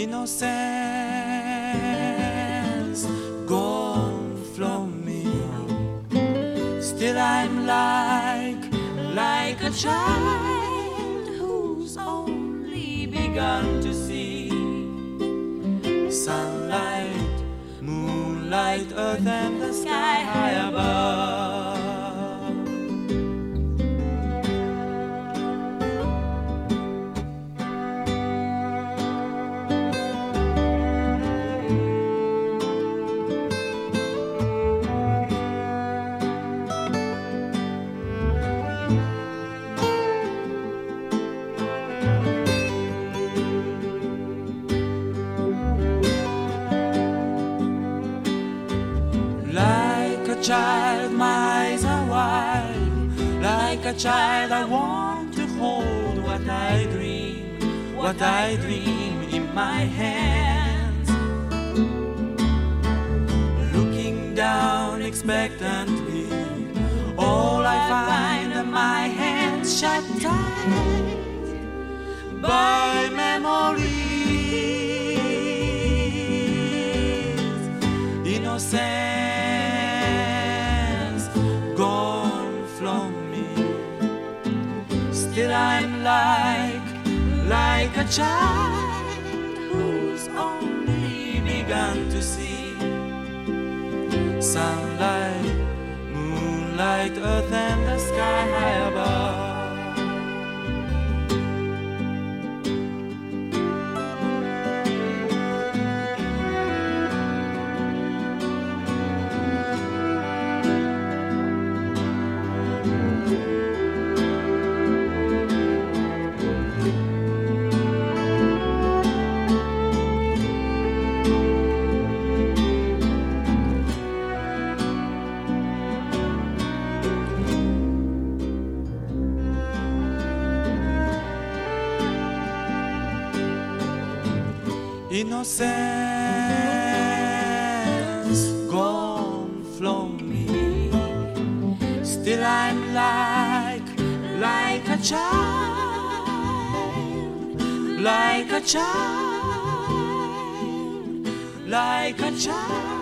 innocence gone from me. Still I'm like, like a child who's only begun to see sunlight, moonlight, earth, and the sky high above. Child, my eyes are wide. Like a child, I want to hold what I dream, what I dream in my hands. Looking down expectantly, all I find are my hands shut tight by memories. Innocence Still I'm like, like a child who's only begun to see sunlight, moonlight, earth, and the sky high above. Innocence gone from me. Still I'm like, like a child, like a child, like a child.